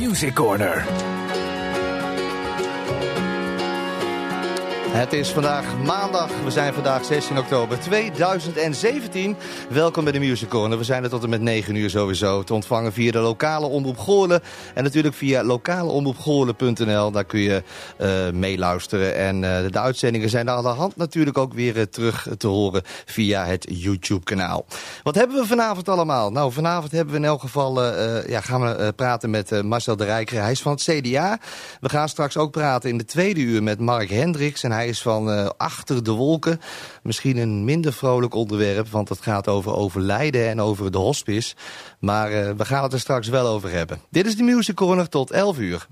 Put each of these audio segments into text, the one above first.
Music Corner. Het is vandaag maandag. We zijn vandaag 16 oktober 2017. Welkom bij de Music Corner. We zijn er tot en met 9 uur sowieso te ontvangen via de lokale Omroep Goorlen. En natuurlijk via lokaleomroepgoorlen.nl. Daar kun je uh, meeluisteren. En uh, de uitzendingen zijn aan de hand natuurlijk ook weer uh, terug te horen via het YouTube kanaal. Wat hebben we vanavond allemaal? Nou, vanavond hebben we in elk geval, ja, gaan we praten met Marcel de Rijker. Hij is van het CDA. We gaan straks ook praten in de tweede uur met Mark Hendricks. En hij is van uh, Achter de Wolken. Misschien een minder vrolijk onderwerp, want het gaat over overlijden en over de hospice. Maar uh, we gaan het er straks wel over hebben. Dit is de Music Corner tot 11 uur.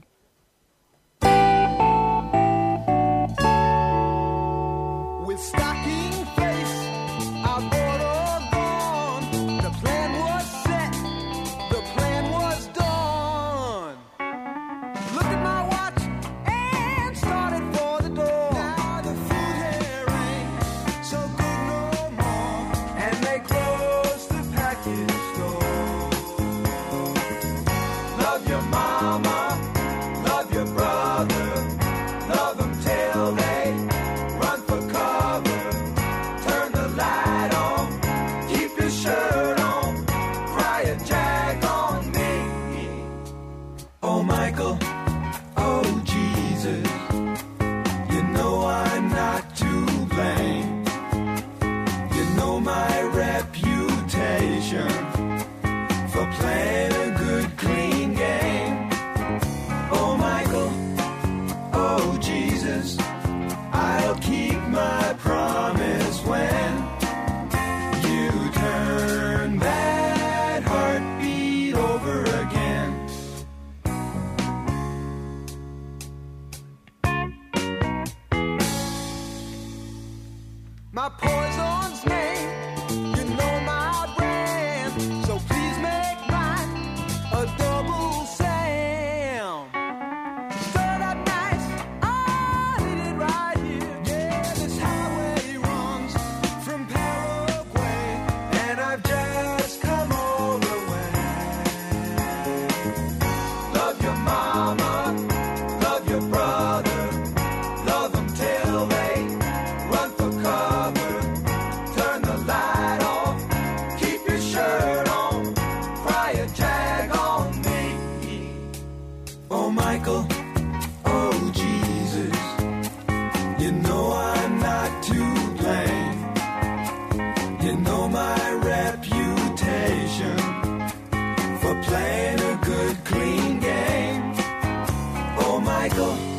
Go.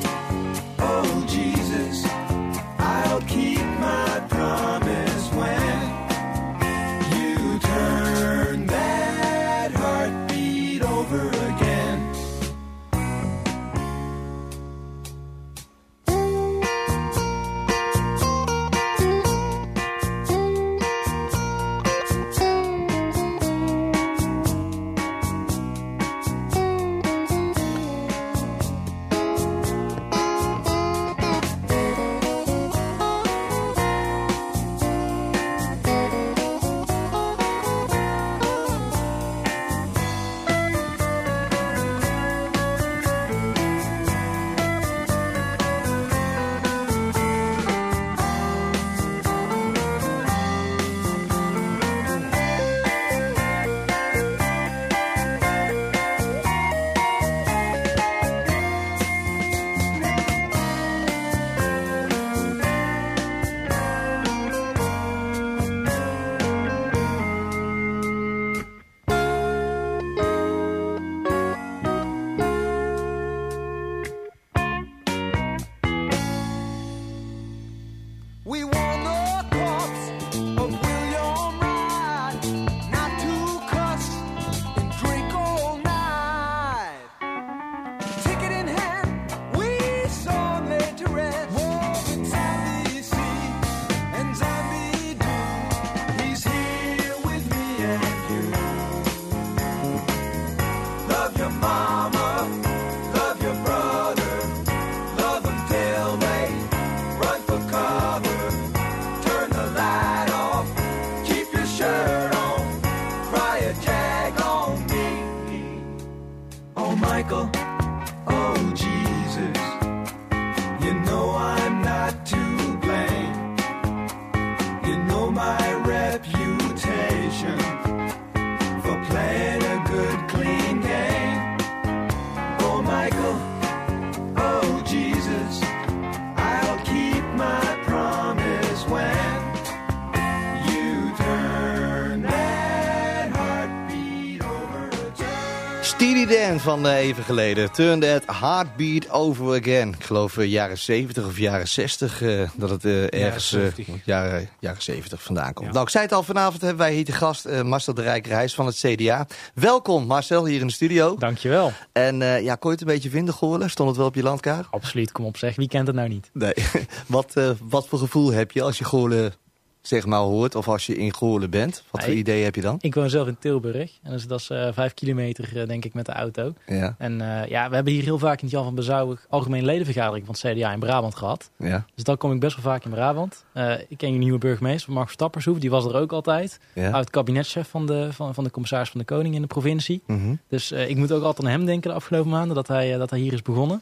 Van eh, even geleden. Turn that heartbeat over again. Ik geloof eh, jaren 70 of jaren 60 eh, dat het ergens 70. jaren, jaren 70 vandaan komt. Ja. Nou, ik zei het al, vanavond hebben wij hier te gast Marcel de Rijkreis van het CDA. Welkom Marcel, hier in de studio. Dankjewel. En ja, kon je het een beetje vinden, Goorlen? Stond het wel op je landkaart? Absoluut, kom op zeg. Wie kent het nou niet? Nee. wat, wat voor gevoel heb je als je Goorlen zeg maar hoort of als je in Goorlen bent? Wat voor Nee. idee heb je dan? Ik woon zelf in Tilburg. En dus dat is eh, vijf kilometer, eh, denk ik, met de auto. Ja, En eh, ja, we hebben hier heel vaak in het Jan van Bezouwig algemene ledenvergadering van het CDA in Brabant gehad. ja, Dus dan kom ik best wel vaak in Brabant. Ik ken je nieuwe burgemeester, Mark Stappershoef. Die was er ook altijd. ja. Oud kabinetchef van de, van, van de commissaris van de Koning in de provincie. Mhm. Dus ik moet ook altijd aan hem denken de afgelopen maanden dat hij, dat hij hier is begonnen.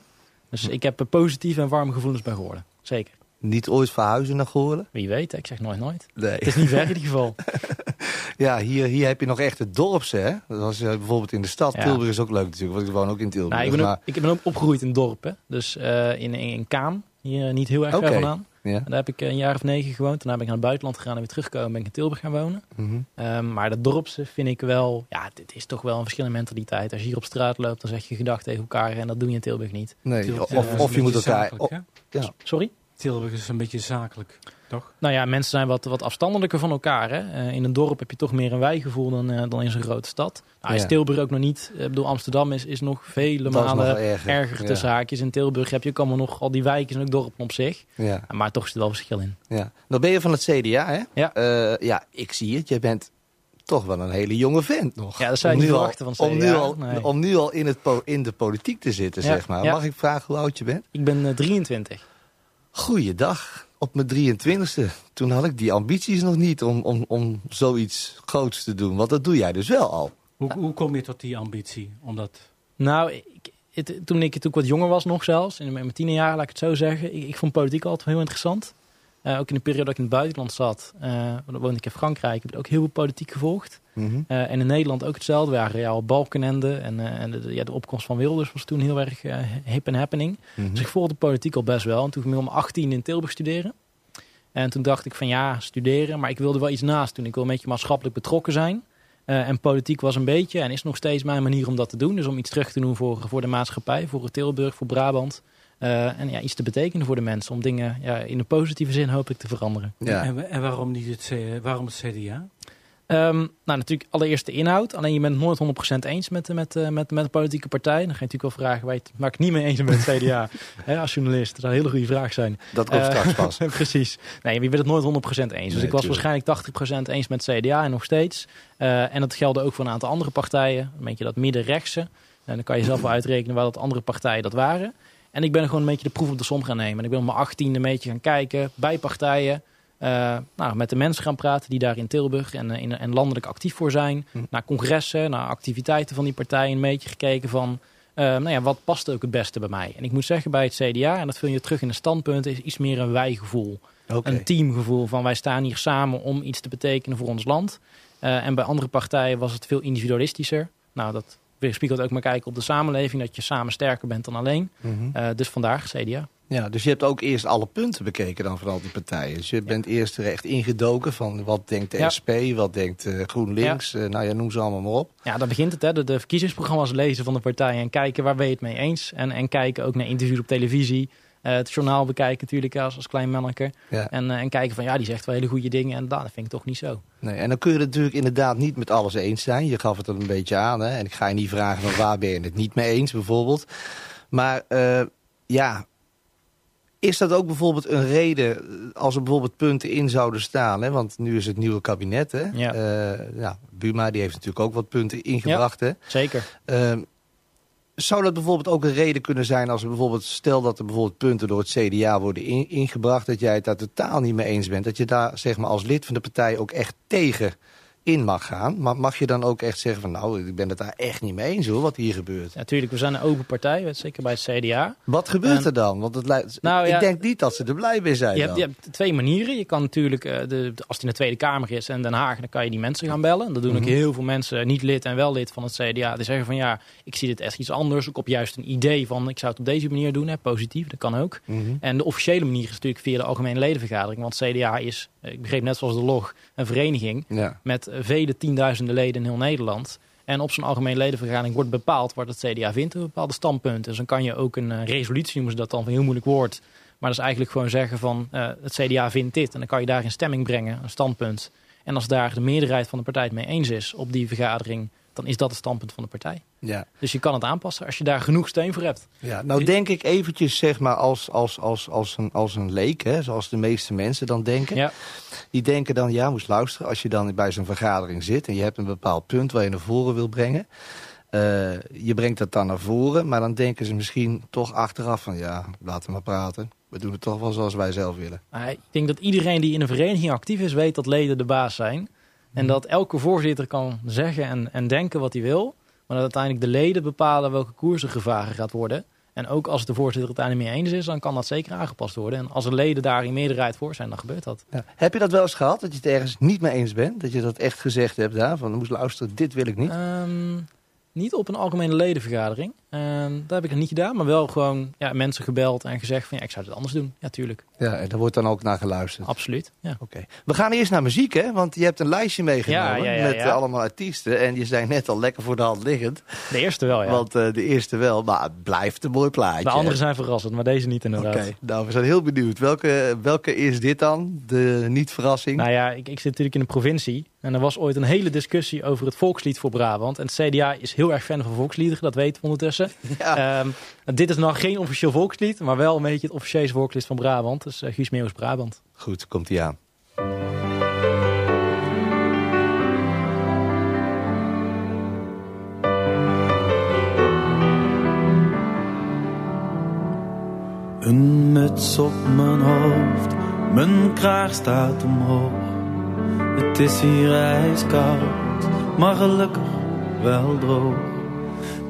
Dus ik heb positieve en warme gevoelens bij geworden. Zeker. Niet ooit verhuizen naar Goorlen? Wie weet, ik zeg nooit nooit. Nee. Het is niet ver in ieder geval. Ja, hier, hier heb je nog echt het dorpse, hè? Dat was eh, bijvoorbeeld in de stad. Ja. Tilburg is ook leuk natuurlijk, want ik woon ook in Tilburg. Nou, ik, ben ook, maar, ik ben ook opgegroeid in dorpen. Dus eh, in, in, in Kaan, hier eh, niet heel erg Oké. ver vandaan. ja. En daar heb ik een jaar of negen gewoond. Daarna ben ik naar het buitenland gegaan en weer teruggekomen. Ben ik in Tilburg gaan wonen. Mhm. Ehm, maar dat dorpse vind ik wel... Ja, dit is toch wel een verschillende mentaliteit. Als je hier op straat loopt, dan zeg je gedag tegen elkaar. En dat doe je in Tilburg niet. Nee, Tilburg of, of je moet elkaar... ja. Sorry? Tilburg is een beetje zakelijk, toch? Nou ja, mensen zijn wat, wat afstandelijker van elkaar. Hè? Eh, in een dorp heb je toch meer een wijgevoel dan, eh, dan in zo'n grote stad. Nou, is. Tilburg ook nog niet. Ik bedoel, Amsterdam is, is nog vele nog malen erger. erger Ja. tussen haakjes. In Tilburg heb je ook allemaal nog al die wijken en ook dorpen op zich. Ja, Maar toch is er wel verschil in. ja. Dan ben je van het CDA, hè? Ja. Eh, ja, ik zie het. Je bent toch wel een hele jonge vent nog. Ja, dat zou je Om niet nu al- verwachten van het om nu al, Nee. om nu al in, het po- in de politiek te zitten, Ja, zeg maar. ja. Mag ik vragen hoe oud je bent? Ik ben eh, 23. Goeiedag. Op mijn 23e. Toen had ik die ambities nog niet om, om, om zoiets groots te doen. Want dat doe jij dus wel al. Hoe, hoe kom je tot die ambitie? Omdat, Nou, ik, het, toen, ik, toen ik wat jonger was nog zelfs, in mijn tien jaar laat ik het zo zeggen. Ik, ik vond politiek altijd heel interessant. Eh, ook in de periode dat ik in het buitenland zat, eh, dan woonde ik in Frankrijk. Ik heb ook heel veel politiek gevolgd. Mhm. Eh, en in Nederland ook hetzelfde. We waren ja, al Balkenende en, en de, ja, de opkomst van Wilders was toen heel erg hip en happening. Mhm. Dus ik volgde de politiek al best wel. En toen ging ik om 18 in Tilburg studeren. En toen dacht ik van ja, studeren, maar ik wilde wel iets naast doen. Ik wil een beetje maatschappelijk betrokken zijn. En politiek was een beetje en is nog steeds mijn manier om dat te doen. Dus om iets terug te doen voor, voor de maatschappij, voor Tilburg, voor Brabant. Eh, en ja, iets te betekenen voor de mensen. Om dingen ja, in een positieve zin hopelijk te veranderen. Ja. en, en waarom, niet het, C- waarom het CDA? Ehm, nou, natuurlijk allereerst de inhoud. Alleen je bent het nooit 100% eens met, met, eh, met, met de politieke partij. Dan ga je natuurlijk wel vragen waar je het ik het niet mee eens met het CDA. Hè, als journalist, dat zou een hele goede vraag zijn. Dat komt Eh, straks pas. Precies. Nee, je bent het nooit 100% eens. Dus Nee, ik was tuurlijk. waarschijnlijk 80% eens met het CDA en nog steeds. Eh, en dat geldde ook voor een aantal andere partijen. Een beetje dat middenrechtse. En dan kan je zelf wel uitrekenen waar dat andere partijen dat waren. En ik ben gewoon een beetje de proef op de som gaan nemen. En ik ben op mijn 18 een beetje gaan kijken bij partijen. eh, nou, met de mensen gaan praten die daar in Tilburg en, eh, in, en landelijk actief voor zijn. Hm. Naar congressen, naar activiteiten van die partijen. Een beetje gekeken van, eh, nou ja, wat past ook het beste bij mij? En ik moet zeggen, bij het CDA, en dat vind je terug in de standpunten, is iets meer een wijgevoel. Een teamgevoel van wij staan hier samen om iets te betekenen voor ons land. En bij andere partijen was het veel individualistischer. Nou, dat weerspiegelt ook maar kijken op de samenleving, dat je samen sterker bent dan alleen. Mhm. Eh, dus vandaag CDA. Ja, dus je hebt ook eerst alle punten bekeken dan van al die partijen. Dus je bent eerst er echt ingedoken van wat denkt de Ja. SP, wat denkt eh, GroenLinks. eh, nou ja, noem ze allemaal maar op. Ja, daar begint het. Hè. De, de verkiezingsprogramma's lezen van de partijen en kijken waar ben je het mee eens. En, en kijken ook naar interviews op televisie. Eh, het journaal bekijken natuurlijk als, als klein manneke. Ja. En, eh, en kijken van ja, die zegt wel hele goede dingen. En dat vind ik toch niet zo. Nee, en dan kun je het natuurlijk inderdaad niet met alles eens zijn. Je gaf het er een beetje aan. Hè? En ik ga je niet vragen van waar ben je het niet mee eens bijvoorbeeld. Maar eh, ja, is dat ook bijvoorbeeld een reden als er bijvoorbeeld punten in zouden staan? Hè? Want nu is het nieuwe kabinet. Hè? Ja. Ja, Buma die heeft natuurlijk ook wat punten ingebracht. Hè? Zeker. Ehm, zou dat bijvoorbeeld ook een reden kunnen zijn als er bijvoorbeeld, stel dat er bijvoorbeeld punten door het CDA worden in- ingebracht, dat jij het daar totaal niet mee eens bent, dat je daar zeg maar als lid van de partij ook echt tegen in mag gaan. Maar mag je dan ook echt zeggen van nou, ik ben het daar echt niet mee eens hoor, wat hier gebeurt. Natuurlijk, we zijn een open partij, zeker bij het CDA. Wat gebeurt En- er dan? Want het lijkt, Nou, ik ja. denk niet dat ze er blij mee zijn Je hebt, je hebt twee manieren. Je kan natuurlijk, eh, de, als die in de Tweede Kamer is en Den Haag, dan kan je die mensen gaan bellen. Dat doen ook Mhm. heel veel mensen, niet lid en wel lid van het CDA. Die zeggen van ja, ik zie dit echt iets anders. Ook op juist een idee van, ik zou het op deze manier doen. Hè, positief, dat kan ook. Mhm. En de officiële manier is natuurlijk via de Algemene Ledenvergadering. Want CDA is, ik begreep net zoals de LOG, een vereniging Ja. met eh, vele tienduizenden leden in heel Nederland. En op zo'n algemene ledenvergadering wordt bepaald wat het CDA vindt, een bepaalde standpunten. Dus dan kan je ook een eh, resolutie, noemen ze dat dan, van een heel moeilijk woord. Maar dat is eigenlijk gewoon zeggen van eh, het CDA vindt dit. En dan kan je daar in stemming brengen, een standpunt. En als daar de meerderheid van de partij het mee eens is op die vergadering, dan is dat het standpunt van de partij. Ja. Dus je kan het aanpassen als je daar genoeg steun voor hebt. Ja, nou denk ik eventjes zeg maar als, als, als, als, een, als een leek, hè, zoals de meeste mensen dan denken. Ja. Die denken dan, ja, moest luisteren, als je dan bij zo'n vergadering zit en je hebt een bepaald punt waar je naar voren wil brengen. eh, je brengt dat dan naar voren, maar dan denken ze misschien toch achteraf van, ja, laten we maar praten. We doen het toch wel zoals wij zelf willen. Maar ik denk dat iedereen die in een vereniging actief is, weet dat leden de baas zijn. En dat elke voorzitter kan zeggen en, en denken wat hij wil. Maar dat uiteindelijk de leden bepalen welke koers er gevaren gaat worden. En ook als de voorzitter het uiteindelijk mee eens is, dan kan dat zeker aangepast worden. En als er leden daar in meerderheid voor zijn, dan gebeurt dat. Ja. Heb je dat wel eens gehad, dat je het ergens niet mee eens bent? Dat je dat echt gezegd hebt daar, van, moest luisteren, dit wil ik niet? Ehm, niet op een algemene ledenvergadering. Ehm, dat heb ik nog niet gedaan. Maar wel gewoon ja, mensen gebeld en gezegd van ja, ik zou het anders doen. Ja, tuurlijk. Ja, en daar wordt dan ook naar geluisterd. Absoluut. Ja. Oké. We gaan eerst naar muziek, hè? Want je hebt een lijstje meegenomen Ja, ja, ja, met eh, allemaal artiesten. En je zei net al lekker voor de hand liggend. De eerste wel, ja. Want eh, de eerste wel, maar het blijft een mooi plaatje. de andere hè? zijn verrassend, maar deze niet inderdaad. Oké, nou we zijn heel benieuwd. Welke, welke is dit dan? De niet-verrassing? Nou ja, ik, ik zit natuurlijk in de provincie. En er was ooit een hele discussie over het volkslied voor Brabant. En het CDA is heel erg fan van volksliederen, dat weten we ondertussen. ja. Ehm, dit is nog geen officieel volkslied, maar wel een beetje het officiële volkslied van Brabant. Dus uh, Guus Meeuwis Brabant. Goed, komt ie aan. Een muts op mijn hoofd, mijn kraag staat omhoog. Het is hier ijskoud, maar gelukkig wel droog.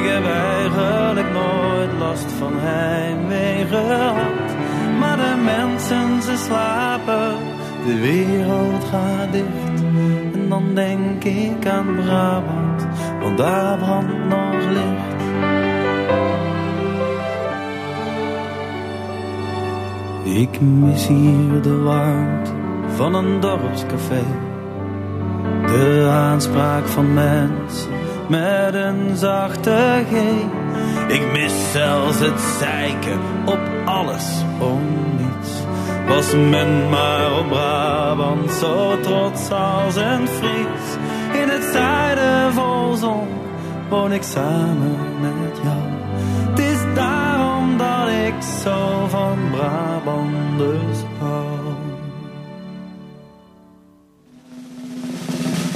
Ik heb eigenlijk nooit last van heimwee gehad. Maar de mensen ze slapen, de wereld gaat dicht. En dan denk ik aan Brabant, want daar brandt nog licht. Ik mis hier de warmte van een dorpscafé. De aanspraak van mensen met een zachte G. Ik mis zelfs het zeiken op alles om niets. Was men maar op Brabant zo trots als een Fries. In het zuiden vol zon woon ik samen met jou. Het is daarom dat ik zo van Brabanders hou.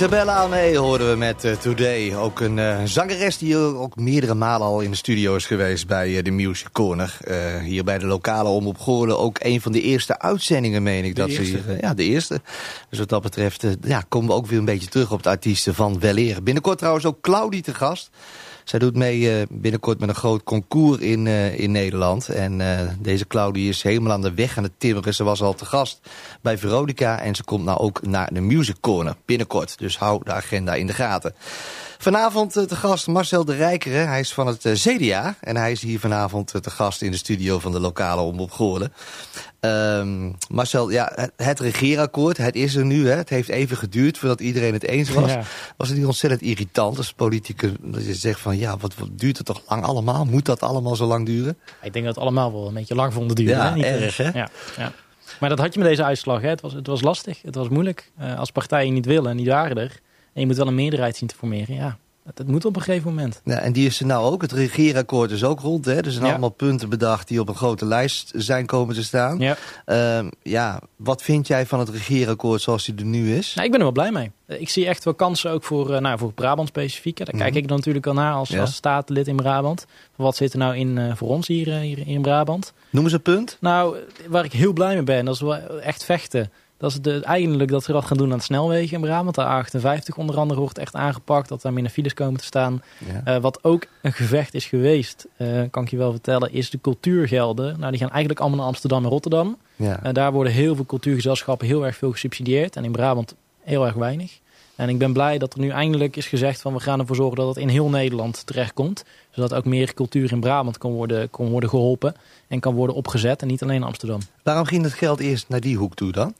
Isabella Almee hoorden we met eh, Today. Ook een eh, zangeres die ook meerdere malen al in de studio is geweest bij eh, de Music Corner. Hier bij de lokale Omroep Goorlen. Ook een van de eerste uitzendingen, meen ik. De dat ze hier, ja, de eerste. Dus wat dat betreft ja, komen we ook weer een beetje terug op de artiesten van Weleer. Binnenkort trouwens ook Claudie te gast. Zij doet mee eh, binnenkort met een groot concours in, eh, in Nederland. En eh, deze Claudie is helemaal aan de weg aan het timmeren. Ze was al te gast bij Veronica. En ze komt nou ook naar de Music Corner binnenkort. Dus hou de agenda in de gaten. Vanavond eh, te gast Marcel de Rijkere. Hij is van het eh, CDA. En hij is hier vanavond eh, te gast in de studio van de lokale Omroep Goorlen. Ehm, Marcel, ja, het, het regeerakkoord, het is er nu. Hè. Het heeft even geduurd voordat iedereen het eens was. Ja. Was het niet ontzettend irritant als politicus dat je zegt van... ja, wat, wat duurt het toch lang allemaal? Moet dat allemaal zo lang duren? Ik denk dat het allemaal wel een beetje lang vonden duren. Ja, hè? Niet erg, hè? Ja, ja. Maar dat had je met deze uitslag. Hè? Het, was, het was lastig, het was moeilijk. Als partijen niet willen en niet waren er... en je moet wel een meerderheid zien te formeren. Ja, dat, dat moet op een gegeven moment. Ja, en die is er nou ook. Het regeerakkoord is ook rond. Hè. Er zijn Ja. allemaal punten bedacht die op een grote lijst zijn komen te staan. Ja. Ehm, ja, wat vind jij van het regeerakkoord zoals die er nu is? Nou, ik ben er wel blij mee. Ik zie echt wel kansen ook voor, eh, nou, voor Brabant specifiek. Daar kijk Mhm. ik dan natuurlijk al naar als, Ja. als statenlid in Brabant. Wat zit er nou in eh, voor ons hier, eh, hier in Brabant? Noem eens een punt. Nou, waar ik heel blij mee ben, dat is wel echt vechten. Dat is de, eindelijk dat ze wat gaan doen aan de snelwegen in Brabant. De A58 onder andere wordt echt aangepakt. Dat daar minder files komen te staan. Ja. Eh, wat ook een gevecht is geweest, eh, kan ik je wel vertellen, is de cultuurgelden. Nou, die gaan eigenlijk allemaal naar Amsterdam en Rotterdam. ja. En daar worden heel veel cultuurgezelschappen heel erg veel gesubsidieerd. En in Brabant heel erg weinig. En ik ben blij dat er nu eindelijk is gezegd van we gaan ervoor zorgen dat het in heel Nederland terechtkomt. Zodat ook meer cultuur in Brabant kan worden, kan worden geholpen en kan worden opgezet. En niet alleen in Amsterdam. Waarom ging het geld eerst naar die hoek toe dan?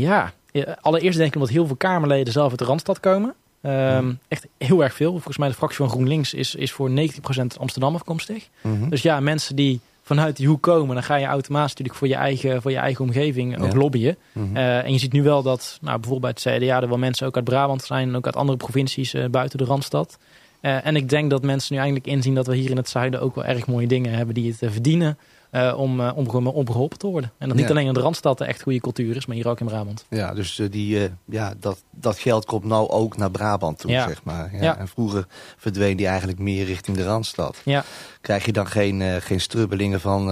Ja, allereerst denk ik omdat heel veel Kamerleden zelf uit de Randstad komen. Ehm, Echt heel erg veel. Volgens mij de fractie van GroenLinks is, is voor 90% Amsterdam afkomstig. Mhm. Dus ja, mensen die vanuit die hoek komen, dan ga je automatisch natuurlijk voor je eigen, voor je eigen omgeving ook lobbyen. Mhm. Eh, en je ziet nu wel dat nou, bijvoorbeeld bij het CDA er wel mensen ook uit Brabant zijn en ook uit andere provincies eh, buiten de Randstad. Eh, en ik denk dat mensen nu eindelijk inzien dat we hier in het zuiden ook wel erg mooie dingen hebben die het verdienen eh, om, eh, om, geholpen te worden. En dat niet Ja. alleen in de Randstad echt goede cultuur is, maar hier ook in Brabant. Ja, dus eh, die, ja, dat, dat geld komt nou ook naar Brabant toe, Ja. zeg maar. Ja, Ja. En vroeger verdween die eigenlijk meer richting de Randstad. Ja. Krijg je dan geen, geen strubbelingen van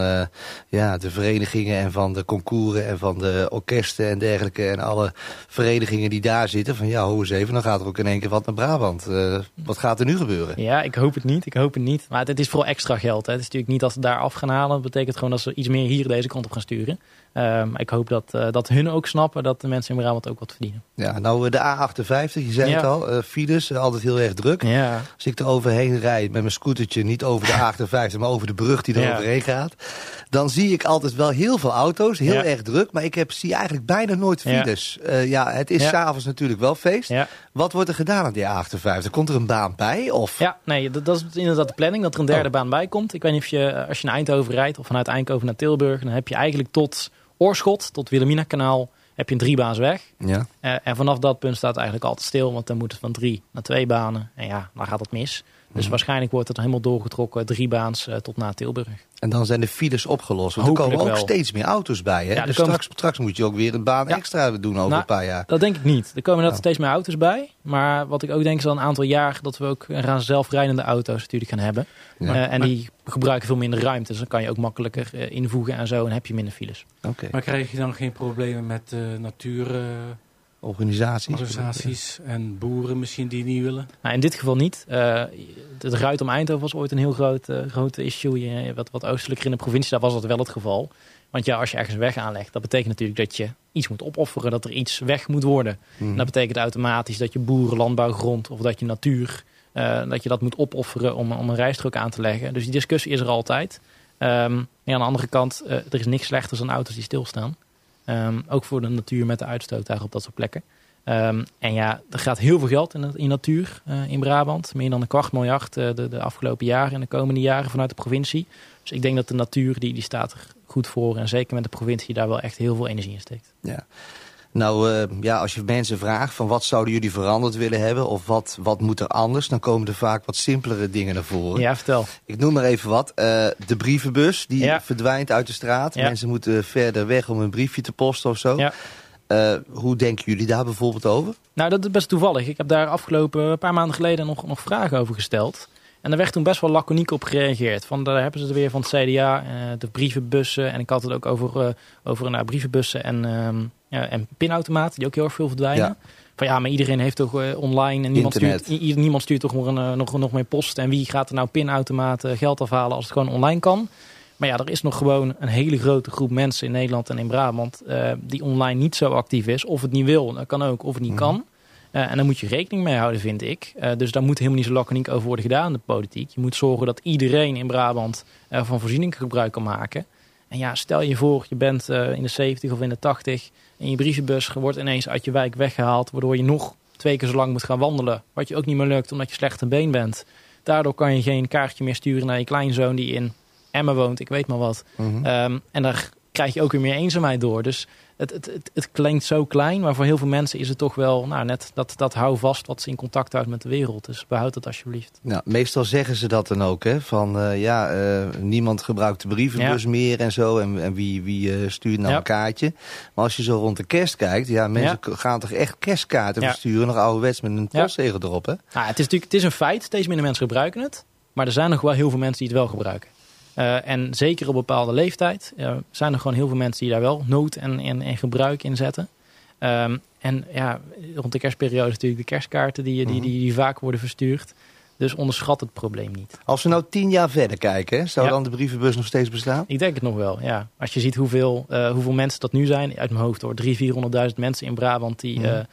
ja, de verenigingen en van de concouren en van de orkesten en dergelijke en alle verenigingen die daar zitten. Van ja, hoe eens even, dan gaat er ook in één keer wat naar Brabant. Wat gaat er nu gebeuren? Ja, ik hoop het niet. Ik hoop het niet. Maar het, het is vooral extra geld. Hè. Het is natuurlijk niet dat ze daar af gaan halen. Dat betekent betekent gewoon dat ze iets meer hier deze kant op gaan sturen. Eh, maar ik hoop dat, eh, dat hun ook snappen dat de mensen in Brabant ook wat verdienen. Ja, nou de A58, je zei Ja. het al, eh files, eh, altijd heel erg druk. Ja, Als ik er overheen rijd met mijn scootertje, niet over de A58, maar over de brug die er Ja. overheen gaat, dan zie ik altijd wel heel veel auto's, heel Ja. erg druk, maar ik heb, zie eigenlijk bijna nooit files. Ja, ja het is s'avonds natuurlijk wel feest. ja. Wat wordt er gedaan aan die A58? Komt er een baan bij? Of? Ja, nee, dat, dat is inderdaad de planning, dat er een derde Oh. baan bij komt. Ik weet niet of je, als je naar Eindhoven rijdt of vanuit Eindhoven naar Tilburg, dan heb je eigenlijk tot Oorschot, tot Wilhelmina-kanaal, heb je een driebaans Ja. Eh, en vanaf dat punt staat het eigenlijk altijd stil, want dan moet het van drie naar twee banen. En ja, dan gaat het mis. Dus Mhm. waarschijnlijk wordt het helemaal doorgetrokken, drie baans eh, tot na Tilburg. En dan zijn de files opgelost. Want er komen ook wel. steeds meer auto's bij. Hè? Ja, er dus komen- straks, straks moet je ook weer een baan Ja. extra doen over Nou, een paar jaar. Dat denk ik niet. Er komen Oh. steeds meer auto's bij. Maar wat ik ook denk is al een aantal jaar dat we ook gaan zelfrijdende auto's natuurlijk gaan hebben. Ja. Eh, en die gebruiken veel minder ruimte. Dus dan kan je ook makkelijker eh, invoegen en zo. En heb je minder files. Oké. Maar krijg je dan geen problemen met uh, natuurorganisaties Organisaties. en boeren misschien die niet willen? Nou, in dit geval niet. Eh het ruit om Eindhoven was ooit een heel groot, eh, groot issue. Wat, wat oostelijker in de provincie, daar was dat wel het geval. Want ja, als je ergens een weg aanlegt, dat betekent natuurlijk dat je iets moet opofferen. Dat er iets weg moet worden. En dat betekent automatisch dat je boeren, landbouwgrond of dat je natuur, eh, dat je dat moet opofferen om, om een rijstrook aan te leggen. Dus die discussie is er altijd. Ehm, ja, aan de andere kant, eh, er is niks slechters dan auto's die stilstaan. Ehm, ook voor de natuur met de uitstoot daar op dat soort plekken. Ehm, en ja, er gaat heel veel geld in, in natuur eh, in Brabant. Meer dan een kwart miljard eh, de, de afgelopen jaren en de komende jaren vanuit de provincie. Dus ik denk dat de natuur, die, die staat er goed voor. En zeker met de provincie daar wel echt heel veel energie in steekt. Ja. Nou eh, ja, als je mensen vraagt van wat zouden jullie veranderd willen hebben of wat, wat moet er anders, dan komen er vaak wat simpelere dingen naar voren. Ja, vertel. Ik noem maar even wat. Eh, de brievenbus die Ja. verdwijnt uit de straat. Ja. Mensen moeten verder weg om een briefje te posten of zo. Ja. Eh, hoe denken jullie daar bijvoorbeeld over? Nou, dat is best toevallig. Ik heb daar afgelopen een paar maanden geleden nog, nog vragen over gesteld. En daar werd toen best wel laconiek op gereageerd. Van, daar hebben ze het weer van het CDA, de brievenbussen. En ik had het ook over, over nou, brievenbussen en, ehm, ja, en pinautomaten, die ook heel erg veel verdwijnen. Ja. Van ja, maar iedereen heeft toch eh, online en niemand Internet. stuurt, niemand stuurt toch nog, een, eh, nog, nog meer post. En wie gaat er nou pinautomaten geld afhalen als het gewoon online kan? Maar ja, er is nog gewoon een hele grote groep mensen in Nederland en in Brabant eh, die online niet zo actief is. Of het niet wil, dat kan ook, of het niet Mhm. kan. En daar moet je rekening mee houden, vind ik. Dus daar moet helemaal niet zo laconiek over worden gedaan de politiek. Je moet zorgen dat iedereen in Brabant eh, van voorziening gebruik kan maken. En ja, stel je voor, je bent eh, in de 70 of in de 80 en je brievenbus wordt ineens uit je wijk weggehaald, waardoor je nog twee keer zo lang moet gaan wandelen. Wat je ook niet meer lukt omdat je slecht een been bent. Daardoor kan je geen kaartje meer sturen naar je kleinzoon die in Emmen woont, ik weet maar wat. Mhm. Ehm, en daar krijg je ook weer meer eenzaamheid door. Dus het, het, het, het klinkt zo klein, maar voor heel veel mensen is het toch wel nou, net dat, dat hou vast wat ze in contact houdt met de wereld. Dus behoud het alsjeblieft. Nou, meestal zeggen ze dat dan ook, hè? Van eh, ja, eh, niemand gebruikt de brievenbus meer en zo. En, en wie, wie eh, stuurt nou Ja. een kaartje. Maar als je zo rond de kerst kijkt, ja, mensen gaan toch echt kerstkaarten versturen. Nog ouderwets met een postzegel erop, hè? Nou, het is natuurlijk het is een feit, steeds minder mensen gebruiken het. Maar er zijn nog wel heel veel mensen die het wel gebruiken. Eh, en zeker op bepaalde leeftijd eh, zijn er gewoon heel veel mensen die daar wel nood en, en, en gebruik in zetten. Ehm, en ja, rond de kerstperiode natuurlijk de kerstkaarten die, die, Mhm. die, die vaak worden verstuurd. Dus onderschat het probleem niet. Als we nou tien jaar verder kijken, hè, zou Ja. dan de brievenbus nog steeds bestaan? Ik denk het nog wel, ja. Als je ziet hoeveel, eh, hoeveel mensen dat nu zijn, uit mijn hoofd hoor, 300.000, 400.000 mensen in Brabant die, Mhm.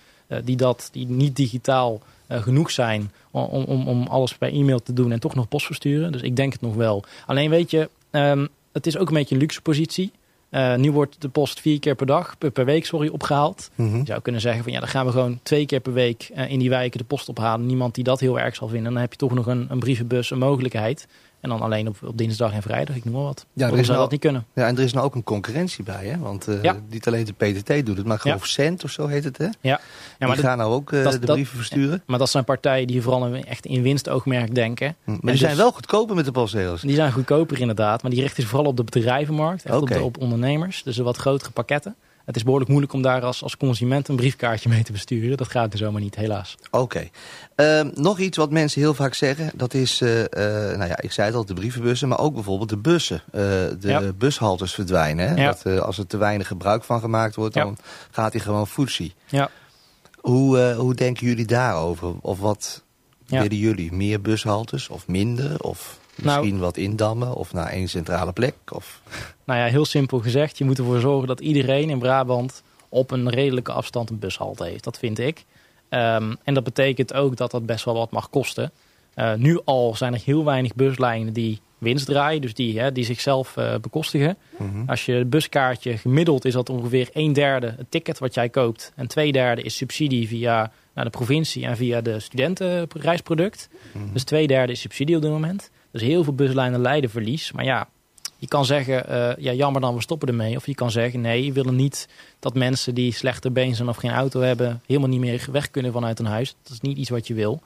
die, dat, die niet digitaal genoeg zijn om, om, om alles per e-mail te doen en toch nog post versturen. Dus ik denk het nog wel. Alleen weet je, ehm, het is ook een beetje een luxe positie. Eh, nu wordt de post vier keer per dag, per, per week sorry, opgehaald. Mhm. Je zou kunnen zeggen van ja, dan gaan we gewoon twee keer per week eh, in die wijken de post ophalen. Niemand die dat heel erg zal vinden. Dan heb je toch nog een, een brievenbus, een mogelijkheid. En dan alleen op, op dinsdag en vrijdag, ik noem maar wat. Ja, er is zou nou- dat niet kunnen? Ja, en er is nou ook een concurrentie bij, hè? Want eh, Ja. niet alleen de PTT doet het, maar ik geloof Cent of zo heet het, hè? Ja, ja die maar, dit- gaan nou ook eh, dat- de dat- brieven versturen. maar dat zijn partijen die vooral echt in winstoogmerk denken. Hm, Maar En die dus- zijn wel goedkoper met de postzegels. Die zijn goedkoper inderdaad, maar die richten zich vooral op de bedrijvenmarkt, echt op, de, op ondernemers. Dus de wat grotere pakketten. Het is behoorlijk moeilijk om daar als, als consument een briefkaartje mee te besturen. Dat gaat er zomaar niet, helaas. Oké. Ehm, nog iets wat mensen heel vaak zeggen, dat is, eh, eh, nou ja, ik zei het al, de brievenbussen, maar ook bijvoorbeeld de bussen. Eh, de Ja. bushaltes verdwijnen. Hè? Ja. Dat, als er te weinig gebruik van gemaakt wordt, Ja. dan gaat hij gewoon footsie. Ja. Hoe, hoe denken jullie daarover? Of wat willen jullie? Meer bushaltes of minder? Of... Misschien wat indammen of naar één centrale plek? Of... Nou ja, heel simpel gezegd, je moet ervoor zorgen dat iedereen in Brabant op een redelijke afstand een bushalte heeft. Dat vind ik. Ehm, en dat betekent ook dat dat best wel wat mag kosten. Eh, nu al zijn er heel weinig buslijnen die winst draaien, dus die, hè, die zichzelf eh, bekostigen. Mhm. Als je het buskaartje gemiddeld is dat ongeveer een derde het ticket wat jij koopt. En twee derde is subsidie via naar de provincie en via de studentenreisproduct. Mhm. Dus twee derde is subsidie op dit moment. Dus heel veel buslijnen lijden verlies. Maar ja, je kan zeggen, eh, ja jammer dan, we stoppen ermee. Of je kan zeggen, nee, we willen niet dat mensen die slechte been zijn of geen auto hebben... helemaal niet meer weg kunnen vanuit hun huis. Dat is niet iets wat je wil.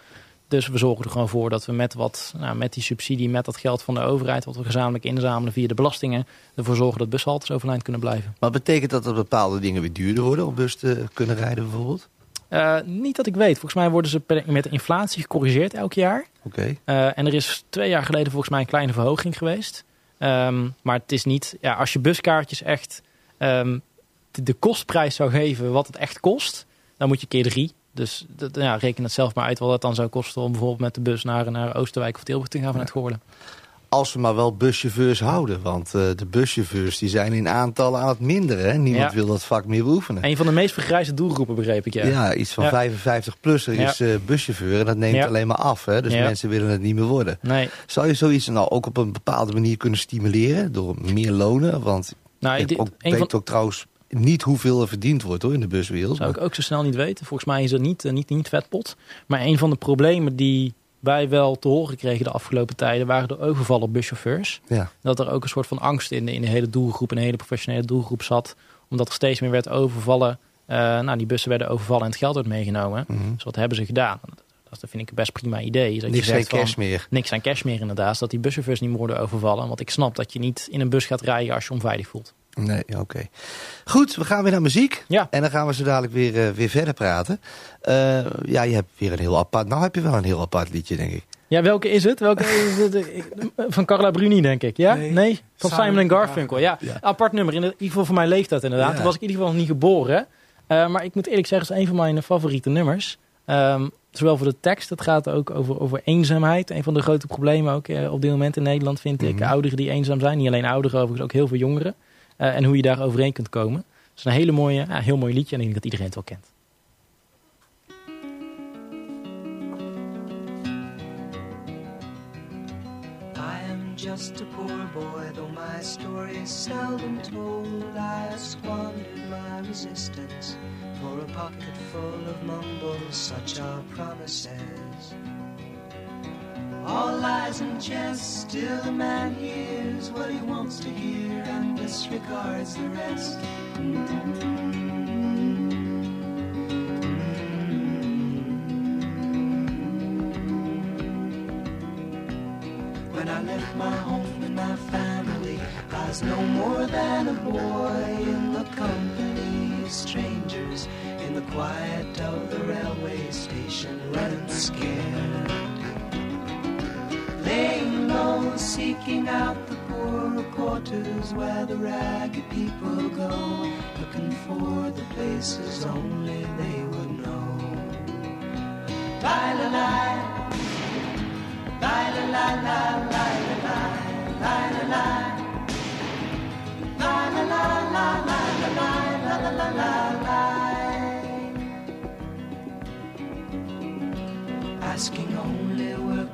Dus we zorgen er gewoon voor dat we met, wat, nou, met die subsidie, met dat geld van de overheid... wat we gezamenlijk inzamelen via de belastingen... ervoor zorgen dat bushaltes overeind kunnen blijven. Maar betekent dat dat bepaalde dingen weer duurder worden om bus te kunnen rijden bijvoorbeeld? Eh, niet dat ik weet. Volgens mij worden ze per- met inflatie gecorrigeerd elk jaar. Oké. Eh, en er is twee jaar geleden volgens mij een kleine verhoging geweest. Ehm, maar het is niet, ja, als je buskaartjes echt ehm, de, de kostprijs zou geven wat het echt kost, dan moet je keer drie. Dus dat, ja, reken het zelf maar uit wat het dan zou kosten om bijvoorbeeld met de bus naar, naar Oosterwijk of Tilburg te gaan vanuit Goorlen. Als we maar wel buschauffeurs houden. Want eh, de buschauffeurs die zijn in aantallen aan het minderen. Hè? Niemand Ja. wil dat vak meer beoefenen. Een van de meest vergrijzde doelgroepen begreep ik, ja. Ja, iets van Ja. 55 plus is eh buschauffeur. En dat neemt alleen maar af. Hè? Dus mensen willen het niet meer worden. Nee, Zou je zoiets nou ook op een bepaalde manier kunnen stimuleren? Door meer lonen? Want nou, ik ook, weet van, ook trouwens niet hoeveel er verdiend wordt hoor, in de buswereld. zou ik ook zo snel niet weten. Volgens mij is het niet, eh, niet, niet vetpot. Maar een van de problemen die wij wel te horen kregen de afgelopen tijden... waren de overvallen buschauffeurs. Ja. dat er ook een soort van angst in de, in de hele doelgroep, in de hele professionele doelgroep zat. Omdat er steeds meer werd overvallen. Eh, nou, die bussen werden overvallen en het geld werd meegenomen. Mhm. Dus wat hebben ze gedaan? Dat vind ik een best prima idee. Dat Niks je geen zegt van, cash meer. Niks aan cash meer inderdaad. Dat die buschauffeurs niet meer worden overvallen. Want ik snap dat je niet in een bus gaat rijden als je onveilig voelt. Nee, oké. Goed, we gaan weer naar muziek. Ja. En dan gaan we zo dadelijk weer, eh, weer verder praten. Eh, ja, je hebt weer een heel apart... Nou heb je wel een heel apart liedje, denk ik. Ja, welke is het? Welke is het? Ik- Van Carla Bruni, denk ik. Ja? Nee. Van Simon Garfunkel. Ja. Ja. apart nummer. In ieder geval voor mijn leeftijd inderdaad. Ja. Toen was ik in ieder geval nog niet geboren. Eh, maar ik moet eerlijk zeggen, het is een van mijn favoriete nummers. Ehm, zowel voor de tekst, het gaat ook over, over eenzaamheid. Een van de grote problemen ook eh, op dit moment in Nederland vind ik. Mhm. Ouderen die eenzaam zijn. Niet alleen ouderen, overigens ook heel veel jongeren. Eh, en hoe je daar overheen kunt komen. Het is een hele mooie, heel mooi liedje en ik denk dat iedereen het wel kent. Just a poor boy, though my story is seldom told. I have squandered my resistance for a pocket full of mumbles, such are promises. All lies and jest, still a man hears what he wants to hear and disregards the rest. When I left my home and my family, I was no more than a boy in the company of strangers in the quiet of the railway station, running scared. Laying low, seeking out the poorer quarters where the ragged people go, looking for the places only they would know. La la la la la la la La la la la la la la la la la la Asking only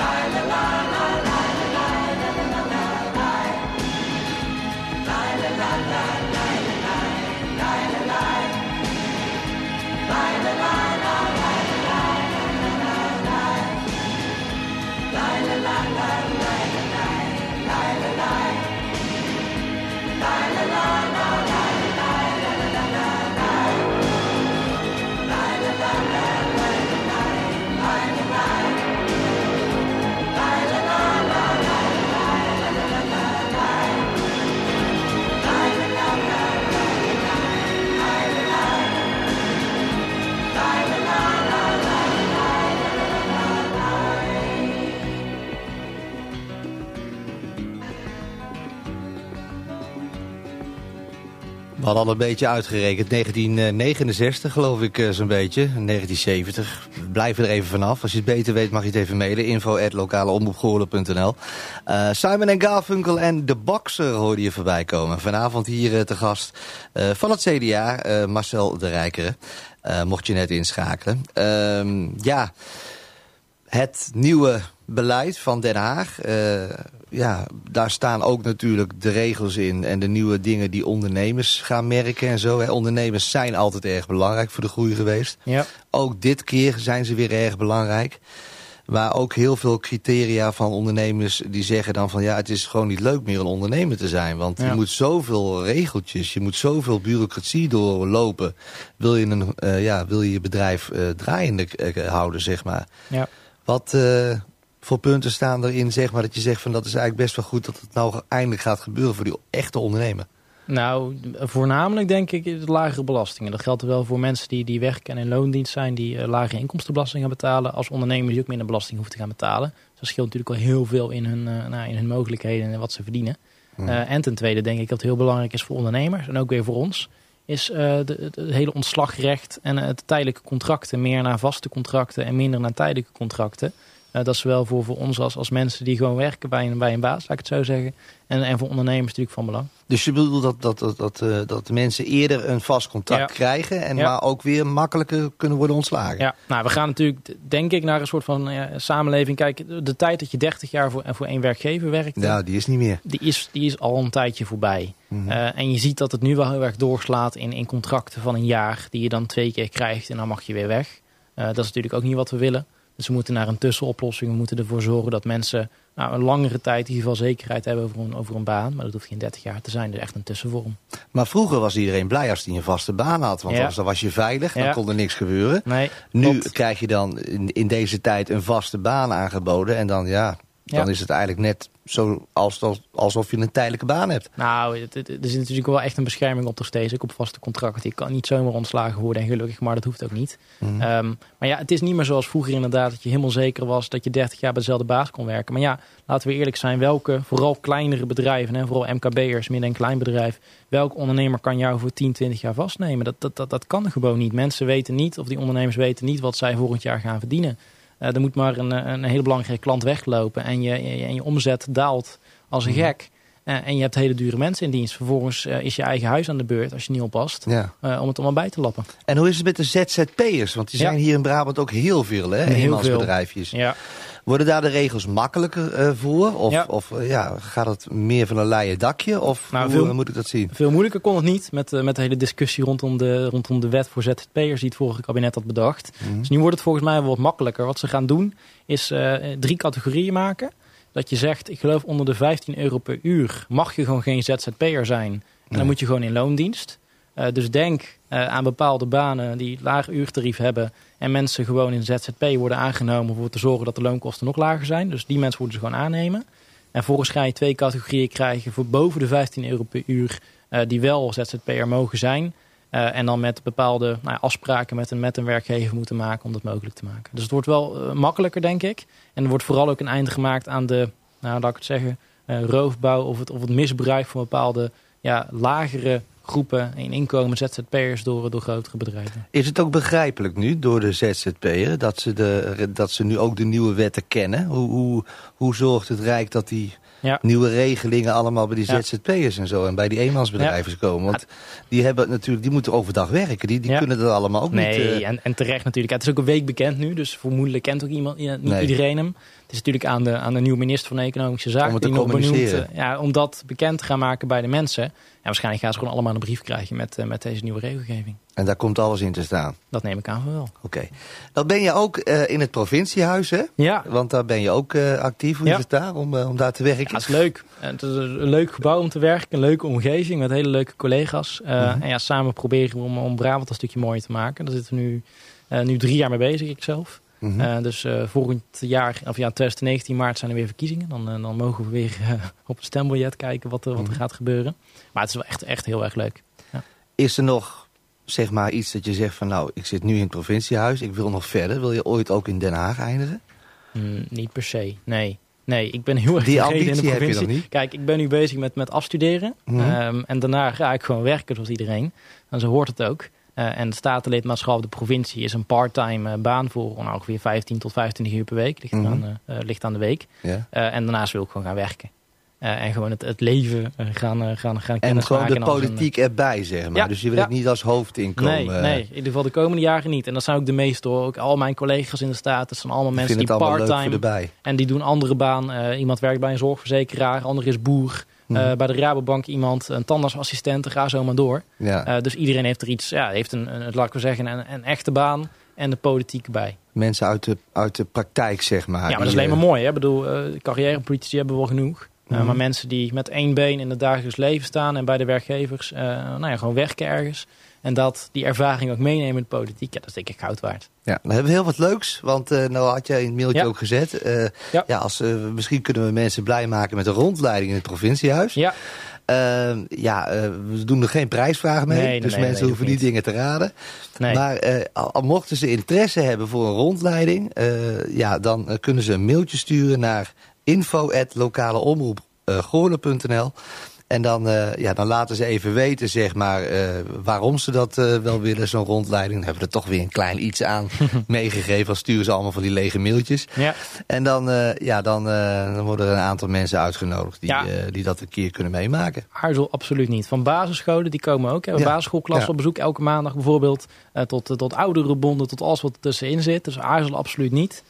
la La la hadden al een beetje uitgerekend. 1969 geloof ik eh, zo'n beetje. 1970. We blijven er even vanaf. Als je het beter weet mag je het even mailen. Info lokaleomroepgoorlen.nl Eh, Simon Garfunkel en De Boxer hoorde je voorbij komen. Vanavond hier eh, te gast van het CDA, Marcel de Rijkere. Eh, mocht je net inschakelen. Ehm, ja, het nieuwe beleid van Den Haag. eh, ja, daar staan ook natuurlijk de regels in en de nieuwe dingen die ondernemers gaan merken en zo. Hè. Ondernemers zijn altijd erg belangrijk voor de groei geweest. Ja. Ook dit keer zijn ze weer erg belangrijk. Maar ook heel veel criteria van ondernemers die zeggen dan van... ja, het is gewoon niet leuk meer een ondernemer te zijn. Want Ja. je moet zoveel regeltjes, je moet zoveel bureaucratie doorlopen. Wil je een, eh, ja, wil je, je bedrijf eh, draaiende houden, zeg maar. Ja. Wat voor punten staan erin, zeg maar, dat je zegt van... dat is eigenlijk best wel goed dat het nou eindelijk gaat gebeuren voor die echte ondernemer. Nou, voornamelijk denk ik de lagere belastingen. Dat geldt wel voor mensen die, die werken en in loondienst zijn... die eh, lage inkomstenbelasting gaan betalen... als ondernemers die ook minder belasting hoeven te gaan betalen. Dus dat scheelt natuurlijk al heel veel in hun, eh, nou, in hun mogelijkheden en wat ze verdienen. Eh, en ten tweede denk ik dat het heel belangrijk is voor ondernemers... en ook weer voor ons... is het hele ontslagrecht en het tijdelijke contracten... meer naar vaste contracten en minder naar tijdelijke contracten... Eh, dat is zowel voor, voor ons als, als mensen die gewoon werken bij een, bij een baas, laat ik het zo zeggen. En, en voor ondernemers natuurlijk van belang. Dus je bedoelt dat, dat, dat, dat, eh, dat de mensen eerder een vast contract Ja. krijgen... en Ja. maar ook weer makkelijker kunnen worden ontslagen. Ja, nou, we gaan natuurlijk, denk ik, naar een soort van ja, samenleving. Kijk, de tijd dat je 30 jaar voor, voor één werkgever werkt, Nou, die is niet meer. die, is, die is al een tijdje voorbij. Mhm. Eh, en je ziet dat het nu wel heel erg doorslaat in, in contracten van een jaar, die je dan twee keer krijgt en dan mag je weer weg. Dat is natuurlijk ook niet wat we willen. Dus we moeten naar een tussenoplossing. We moeten ervoor zorgen dat mensen nou, een langere tijd in ieder geval zekerheid hebben over een, over een baan. Maar dat hoeft geen 30 jaar te zijn. Dus echt een tussenvorm. Maar vroeger was iedereen blij als hij een vaste baan had. Want Ja. anders dan was je veilig, dan Ja. kon er niks gebeuren. Nee, Nu klopt. krijg je dan in, in deze tijd een vaste baan aangeboden. En dan, ja, Dan is het eigenlijk net zo als, als- alsof je een tijdelijke baan hebt. Nou, het, het- er zit natuurlijk wel echt een bescherming op nog steeds. Ook op vaste contracten. Je kan niet zomaar ontslagen worden en gelukkig, maar dat hoeft ook niet. Mhm. Ehm, maar ja, het is niet meer zoals vroeger inderdaad. Dat je helemaal zeker was dat je 30 jaar bij dezelfde baas kon werken. Maar ja, laten we eerlijk zijn. Welke, vooral kleinere bedrijven, hè, vooral MKB'ers, midden- en kleinbedrijf. Welk ondernemer kan jou voor 10, 20 jaar vastnemen? Dat, dat, dat, dat kan gewoon niet. Mensen weten niet, of die ondernemers weten niet wat zij volgend jaar gaan verdienen. Eh, er moet maar een, eh, een hele belangrijke klant weglopen en je, je- en je omzet daalt als een gek. Eh, en je hebt hele dure mensen in dienst. Vervolgens is je eigen huis aan de beurt als je niet oppast. Ja. om het allemaal bij te lappen. En hoe is het met de ZZP'ers? Want die Ja. zijn hier in Brabant ook heel veel, hè? Heel Eenmansbedrijfjes. Ja. Worden daar de regels makkelijker eh, voor? Of, Ja. of eh, ja, gaat het meer van een leien dakje? Of Nou, hoe veel- eh, moet ik dat zien? Veel moeilijker kon het niet met, met de hele discussie rondom de, rondom de wet voor ZZP'ers die het vorige kabinet had bedacht. Mhm. Dus nu wordt het volgens mij wat makkelijker. Wat ze gaan doen is drie categorieën maken. Dat je zegt, ik geloof onder de 15 euro per uur mag je gewoon geen ZZP'er zijn. En dan moet je gewoon in loondienst. Dus denk aan bepaalde banen die laag uurtarief hebben. En mensen gewoon in ZZP worden aangenomen om te zorgen dat de loonkosten nog lager zijn. Dus die mensen moeten ze gewoon aannemen. En vervolgens ga je twee categorieën krijgen voor boven de 15 euro per uur. eh, die wel ZZP'er mogen zijn. Eh, en dan met bepaalde nou afspraken met een, met een werkgever moeten maken om dat mogelijk te maken. Dus het wordt wel eh, makkelijker, denk ik. En er wordt vooral ook een einde gemaakt aan de, nou laat ik het zeggen, roofbouw of het, of het misbruik van bepaalde ja, lagere groepen in inkomen ZZP'ers door, door grotere bedrijven. Is het ook begrijpelijk nu door de ZZP'er dat ze, de, dat ze nu ook de nieuwe wetten kennen? Hoe, hoe, hoe zorgt het Rijk dat die Ja. nieuwe regelingen allemaal bij die. ZZP'ers en zo en bij die eenmansbedrijven komen? Want die, hebben natuurlijk, die moeten overdag werken. Die, die Ja. kunnen dat allemaal ook niet. Nee, eh, en, en terecht natuurlijk. Het is ook een week bekend nu, dus vermoedelijk kent ook iemand, niet Nee. iedereen hem. Het is natuurlijk aan de, aan de nieuwe minister van Economische Zaken Om het te die nog benoemd, eh, ja, om dat bekend te gaan maken bij de mensen. En waarschijnlijk gaan ze gewoon allemaal een brief krijgen met, eh, met deze nieuwe regelgeving. En daar komt alles in te staan. Dat neem ik aan van wel. Oké. Dan ben je ook eh, in het provinciehuis, hè? Ja, Want daar ben je ook eh, actief. Hoe Ja. is het daar om, om daar te werken? Ja, het is leuk. Het is een leuk gebouw om te werken, een leuke omgeving met hele leuke collega's. Mhm. En ja, samen proberen we om, om Brabant een stukje mooier te maken. Daar zitten we nu, nu drie jaar mee bezig, ik Mhm. Eh, dus eh, volgend jaar, of ja, 2019 maart zijn er weer verkiezingen. Dan, eh, dan mogen we weer op het stembiljet kijken wat, er- wat er Mhm. gaat gebeuren. Maar het is wel echt, echt heel erg leuk. Is er nog zeg maar iets dat je zegt van nou, ik zit nu in het provinciehuis, ik wil nog verder. Wil je ooit ook in Den Haag eindigen? Mm, niet per se, nee. Nee, ik ben heel erg Die tevreden in de ambitie heb je provincie. nog niet? Kijk, ik ben nu bezig met, met afstuderen. Mhm. Ehm, en daarna ga ik gewoon werken zoals iedereen. En zo hoort het ook. Eh, en het statenlidmaatschap de provincie is een part-time eh, baan voor nou, ongeveer 15 tot 25 uur per week. Ligt, Mhm. aan, eh, ligt aan de week. Ja. En daarnaast wil ik gewoon gaan werken. En gewoon het, het leven eh, gaan, eh, gaan, gaan En gewoon de een- politiek erbij, zeg maar. Ja, dus je wil ja. het niet als hoofdinkomen. Nee, nee, in ieder geval de komende jaren niet. En dat zijn ook de meeste hoor. Ook al mijn collega's in de Staten. Dat zijn allemaal mensen die part-time en die doen andere baan. Iemand werkt bij een zorgverzekeraar, ander is boer. Mhm. Eh, bij de Rabobank iemand, een tandartsassistent, ga zo maar door. Ja. Eh, dus iedereen heeft er iets, ja, heeft een, een, laat ik maar zeggen, een, een echte baan en de politiek bij. Mensen uit de, uit de praktijk, zeg maar. ja, maar dat is alleen eh, maar mooi. Hè? Ik bedoel, eh, carrièrepolitici hebben we wel genoeg. Mhm. Maar mensen die met één been in het dagelijks leven staan en bij de werkgevers, nou ja, gewoon werken ergens. En dat die ervaring ook meenemen in de politiek, ja, dat is denk ik goud waard. Ja, dan hebben we heel wat leuks. Want eh nou had jij in het mailtje Ja. ook gezet. eh, Ja. ja. als, eh, misschien kunnen we mensen blij maken met een rondleiding in het provinciehuis. Ja, Eh, ja, we doen er geen prijsvraag mee. Nee, dus nee, mensen nee, hoeven niet. dingen te raden. nee. Maar al, mochten ze interesse hebben voor een rondleiding, ja, dan kunnen ze een mailtje sturen naar info@lokaleomroepgoorlen.nl. En dan, eh, ja, dan laten ze even weten, zeg maar, eh, waarom ze dat eh, wel willen, zo'n rondleiding. Dan hebben we er toch weer een klein iets aan meegegeven. Dan sturen ze allemaal van die lege mailtjes. ja. En dan, ja, dan, dan worden er een aantal mensen uitgenodigd die, Ja. die dat een keer kunnen meemaken. Aarzel absoluut niet. Van basisscholen, die komen ook. We hebben Ja. basisschoolklassen op bezoek elke maandag bijvoorbeeld. tot, tot oudere bonden, tot alles wat er tussenin zit. Dus aarzel absoluut niet.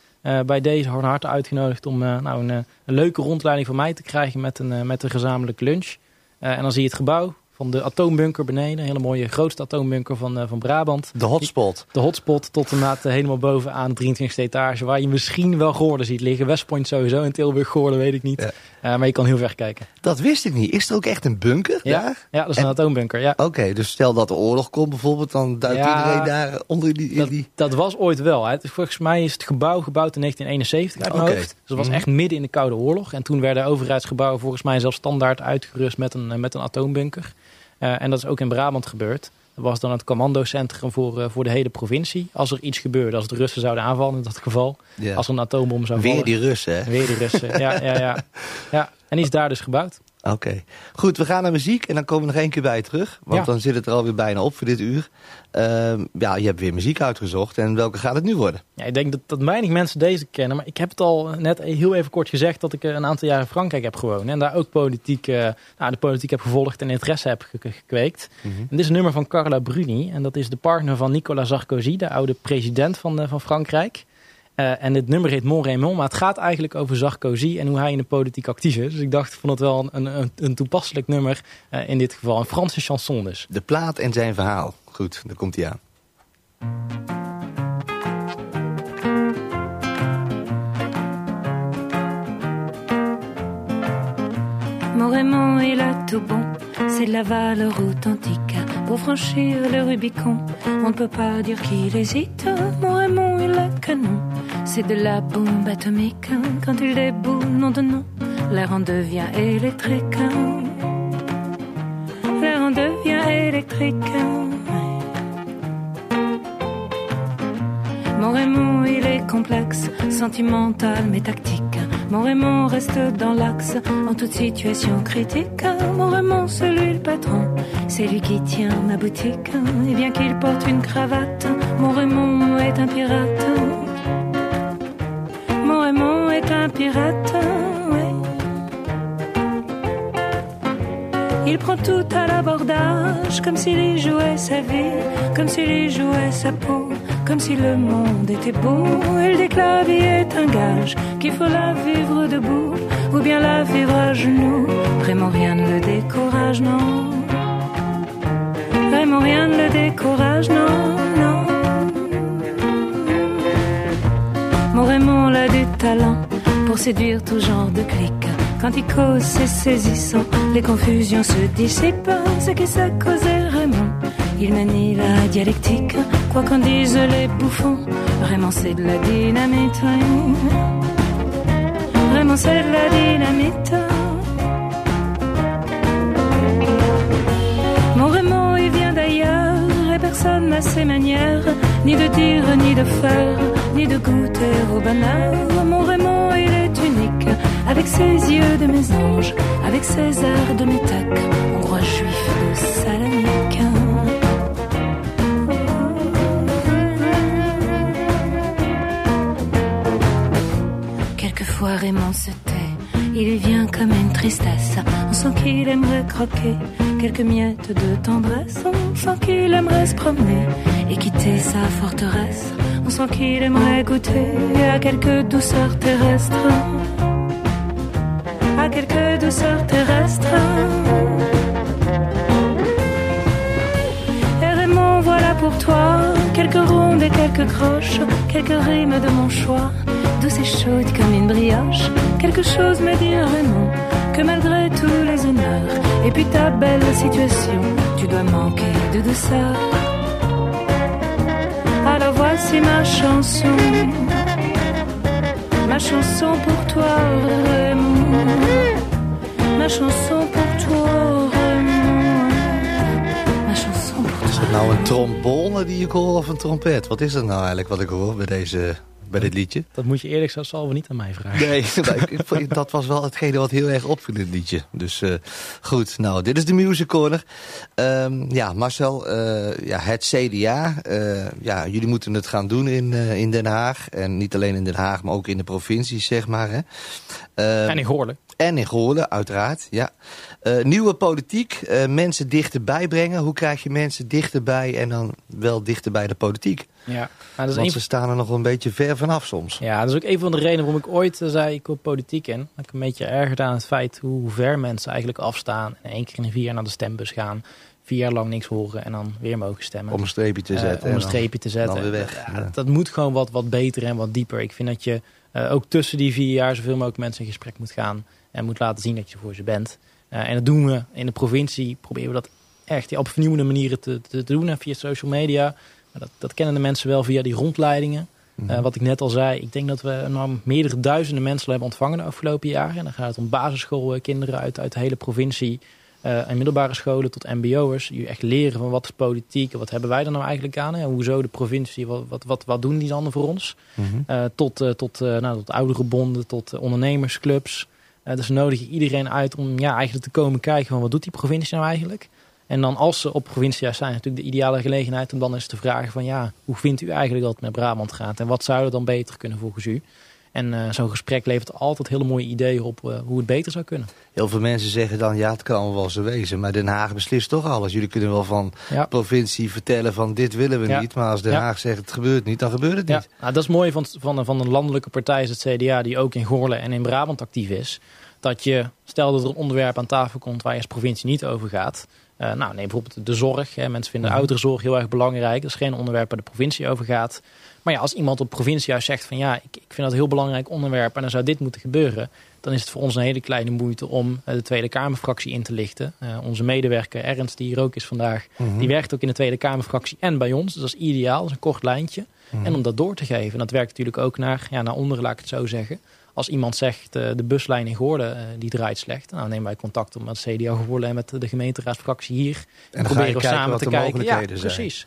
Bij deze van harte uitgenodigd om nou, een, een leuke rondleiding van mij te krijgen met een, met een gezamenlijke lunch. Eh, en dan zie je het gebouw van de atoombunker beneden. Een hele mooie grootste atoombunker van, eh, van Brabant. De hotspot. De hotspot tot en met eh, helemaal bovenaan de 23e etage. Waar je misschien wel Goorden ziet liggen. Westpoint sowieso in Tilburg, Goorden weet ik niet. Ja. Eh, maar je kan heel ver kijken. Dat wist ik niet. Is er ook echt een bunker Ja, daar? ja dat is een En- atoombunker. Ja. Oké, dus stel dat de oorlog komt bijvoorbeeld, dan duikt Ja, iedereen daar onder die... Dat, die... dat was ooit wel. Hè. Volgens mij is het gebouw gebouwd in 1971 uit mijn Oké. hoofd. Dus dat was Mhm. echt midden in de Koude Oorlog. En toen werden overheidsgebouwen volgens mij zelfs standaard uitgerust met een, met een atoombunker. Eh, en dat is ook in Brabant gebeurd. Was dan het commandocentrum voor, eh, voor de hele provincie. Als er iets gebeurde, als de Russen zouden aanvallen in dat geval. Ja. Als er een atoombom zou Weer vallen. die Russen, hè? Weer de Russen, ja, ja, ja. ja. En die is daar dus gebouwd. Oké. Goed, we gaan naar muziek en dan komen we nog één keer bij je terug. Want Ja. dan zit het er alweer bijna op voor dit uur. Ehm, ja, je hebt weer muziek uitgezocht. En welke gaat het nu worden? Ja, ik denk dat, dat weinig mensen deze kennen. Maar ik heb het al net heel even kort gezegd dat ik eh, een aantal jaar in Frankrijk heb gewoond. En daar ook politiek, eh, nou, de politiek heb gevolgd en interesse heb ge- gekweekt. En dit is een nummer van Carla Bruni. En dat is de partner van Nicolas Sarkozy, de oude president van, eh, van Frankrijk. Eh, en dit nummer heet Mon Raymond. Maar het gaat eigenlijk over Sarkozy en hoe hij in de politiek actief is. Dus ik dacht, vond het wel een, een, een toepasselijk nummer eh, in dit geval. Een Franse chanson dus. De plaat en zijn verhaal. Goed, daar komt hij aan. Mon Raymond, il a tout bon, c'est la valeur authentique. Pour franchir le Rubicon, on ne peut pas dire qu'il hésite. Mon Raymond, il a canon, c'est de la bombe atomique. Quand il déboule, nom de nom, l'air en devient électrique. L'air en devient électrique. Mon Raymond, il est complexe, sentimental mais tactique. Mon Raymond reste dans l'axe en toute situation critique. Mon Raymond, c'est lui le patron, c'est lui qui tient ma boutique. Et bien qu'il porte une cravate, mon Raymond est un pirate. Mon Raymond est un pirate. Il prend tout à l'abordage, comme s'il y jouait sa vie, comme s'il y jouait sa peau, comme si le monde était beau. Que la vie est un gage, qu'il faut la vivre debout, ou bien la vivre à genoux. Vraiment rien ne le décourage, non. Vraiment rien ne le décourage, non, non. Mon Raymond a du talent pour séduire tout genre de clics. Quand il cause, c'est saisissant, les confusions se dissipent. Ce qui s'est causé Raymond, il manie la dialectique. Quoi qu'en disent les bouffons, vraiment c'est de la dynamite. Vraiment c'est de la dynamite. Mon Raymond, il vient d'ailleurs, et personne n'a ses manières, ni de dire, ni de faire, ni de goûter au bonheur. Mon Raymond, il est unique, avec ses yeux de mésange, avec ses airs de métèque, hongrois juif de Salonique. Raymond se tait, il vient comme une tristesse. On sent qu'il aimerait croquer quelques miettes de tendresse. On sent qu'il aimerait se promener et quitter sa forteresse. On sent qu'il aimerait goûter à quelques douceurs terrestres. À quelques douceurs terrestres. Et Raymond, voilà pour toi quelques rondes et quelques croches, quelques rimes de mon choix, douce et chaude comme une brioche. Quelque chose me dit Raymond que malgré tous les honneurs et puis ta belle situation, tu dois manquer de douceur. Alors voici ma chanson, ma chanson pour toi Raymond, ma chanson pour toi Raymond, ma chanson pour toi. Is dat nou een trombone die ik hoor of een trompet? Wat is dat nou eigenlijk wat ik hoor bij, deze, bij dit liedje? Dat moet je eerlijk zo zal we niet aan mij vragen. Nee, nou, ik- dat was wel hetgene wat heel erg opviel in het liedje. Dus eh, goed, nou, dit is de Music Corner. Ehm, ja, Marcel, eh, ja, het CDA. eh, ja, jullie moeten het gaan doen in, eh, in Den Haag. En niet alleen in Den Haag, maar ook in de provincies, zeg maar. Hè. Ehm, En in Goorlen. En in Goorlen, uiteraard, ja. Eh, nieuwe politiek, eh, mensen dichterbij brengen. Hoe krijg je mensen dichterbij en dan wel dichter bij de politiek? Ja, dat is Want een ze staan er nog wel een beetje ver vanaf soms. Ja, dat is ook een van de redenen waarom ik ooit eh, zei ik wil politiek in. Dat ik een beetje ergerde aan het feit hoe ver mensen eigenlijk afstaan. En één keer in de vier jaar naar de stembus gaan. Vier jaar lang niks horen en dan weer mogen stemmen. Om een streepje te zetten. om en een streepje te zetten. dan weer weg. Ja. Dat moet gewoon wat, wat beter en wat dieper. Ik vind dat je ook tussen die vier jaar zoveel mogelijk mensen in gesprek moet gaan. En moet laten zien dat je voor ze bent. Eh, en dat doen we in de provincie. Proberen we dat echt ja, op vernieuwende manieren te, te, te doen. En via social media. Maar dat, dat kennen de mensen wel via die rondleidingen. Mhm. Eh, wat ik net al zei, ik denk dat we nou, meerdere duizenden mensen hebben ontvangen de afgelopen jaren. En dan gaat het om basisschoolkinderen uit, uit de hele provincie. eh, en middelbare scholen tot mbo'ers. Die echt leren van wat is politiek en wat hebben wij er nou eigenlijk aan. En hoezo de provincie, wat, wat, wat, wat doen die dan voor ons? Mhm. Eh, tot, eh, tot, eh, nou, tot ouderenbonden, tot eh, ondernemersclubs. Eh, dus nodig iedereen uit om ja, eigenlijk te komen kijken van wat doet die provincie nou eigenlijk. En dan als ze op provincie zijn, natuurlijk de ideale gelegenheid om dan eens te vragen van ja, hoe vindt u eigenlijk dat het met Brabant gaat? En wat zou er dan beter kunnen volgens u? En eh, zo'n gesprek levert altijd hele mooie ideeën op eh, hoe het beter zou kunnen. Heel veel mensen zeggen dan, ja, het kan allemaal wel zo wezen. Maar Den Haag beslist toch alles. Jullie kunnen wel van Ja. provincie vertellen van dit willen we Ja. niet. Maar als Den Ja. Haag zegt het gebeurt niet, dan gebeurt het Ja, niet. nou, dat is mooi van, van, van een landelijke partij is het CDA, die ook in Goorlen en in Brabant actief is. Dat je, stel dat er een onderwerp aan tafel komt waar je als provincie niet over gaat. Eh, nou, neem bijvoorbeeld de zorg. Hè. Mensen vinden Mhm. ouderenzorg heel erg belangrijk. Dat is geen onderwerp waar de provincie over gaat. Maar ja, als iemand op provinciehuis zegt van ja, ik, ik vind dat een heel belangrijk onderwerp en dan zou dit moeten gebeuren. Dan is het voor ons een hele kleine moeite om eh, de Tweede Kamerfractie in te lichten. Eh, onze medewerker Ernst, die hier ook is vandaag, Mhm. die werkt ook in de Tweede Kamerfractie en bij ons. Dus dat is ideaal, dat is een kort lijntje. Mhm. En om dat door te geven. En dat werkt natuurlijk ook naar, ja, naar onderen, laat ik het zo zeggen. Als iemand zegt, eh, de buslijn in Goorden eh, die draait slecht. Nou, nemen wij contact op met CDA Goorlen en met de gemeenteraadsfractie hier. En proberen we kijken samen wat te de kijken. Ja, mogelijkheden zijn. precies.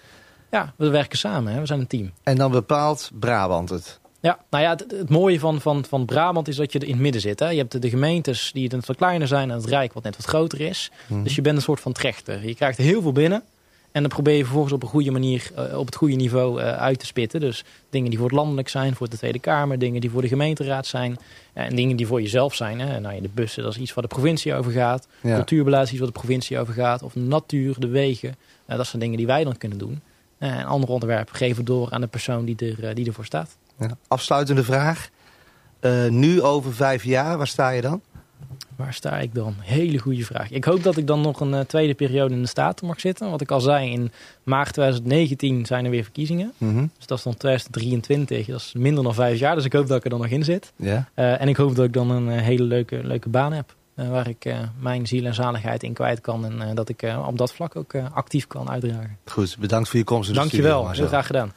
Ja, we werken samen. Hè. We zijn een team. En dan bepaalt Brabant het. Ja, nou ja, het, het mooie van, van, van Brabant is dat je er in het midden zit. Hè. Je hebt de, de gemeentes die het wat kleiner zijn en het Rijk wat net wat groter is. Mhm. Dus je bent een soort van trechter. Je krijgt heel veel binnen. En dan probeer je vervolgens op een goede manier, eh, op het goede niveau eh, uit te spitten. Dus dingen die voor het landelijk zijn, voor de Tweede Kamer. Dingen die voor de gemeenteraad zijn. eh, en dingen die voor jezelf zijn. Hè. Nou, ja, de bussen, dat is iets waar de provincie over gaat. Ja. Cultuurbeleid is iets waar de provincie over gaat. Of natuur, de wegen. Dat zijn dingen die wij dan kunnen doen. En andere onderwerpen geven door aan de persoon die, er, die ervoor staat. Ja. Afsluitende vraag. Nu over vijf jaar, waar sta je dan? Waar sta ik dan? Hele goede vraag. Ik hoop dat ik dan nog een eh, tweede periode in de Staten mag zitten. Wat ik al zei, in maart 2019 zijn er weer verkiezingen. Mhm. Dus dat is dan 2023. Dat is minder dan vijf jaar. Dus ik hoop dat ik er dan nog in zit. Ja. Eh, en ik hoop dat ik dan een eh, hele leuke, leuke baan heb. waar ik mijn ziel en zaligheid in kwijt kan. En dat ik op dat vlak ook actief kan uitdragen. Goed, bedankt voor je komst in Dankjewel. Heel graag gedaan.